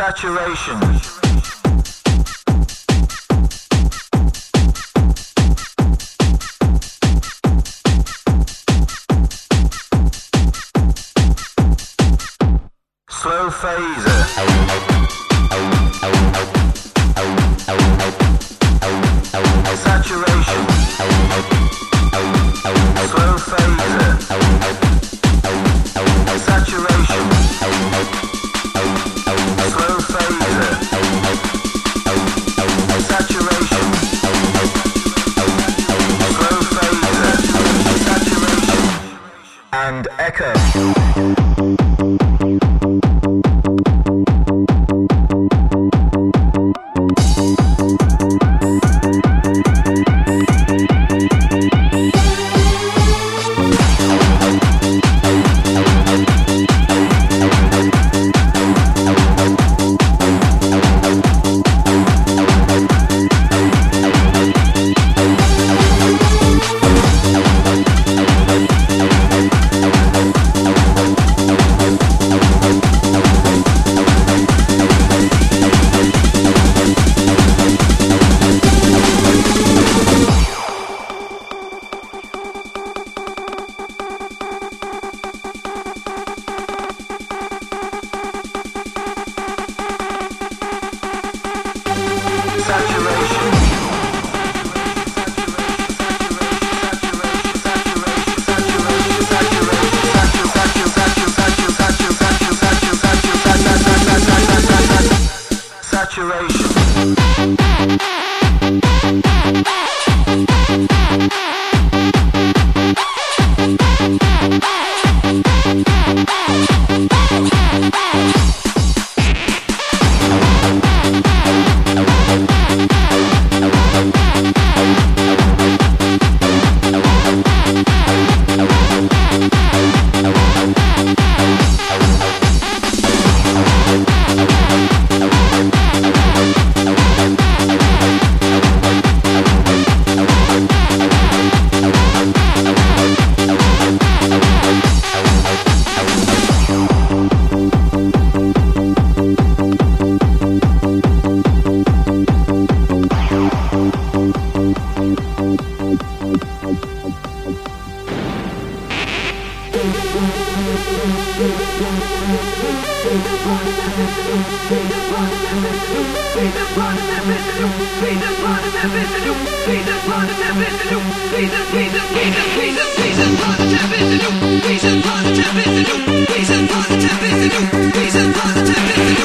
Saturation. Slow phaser. And echo. Saturation.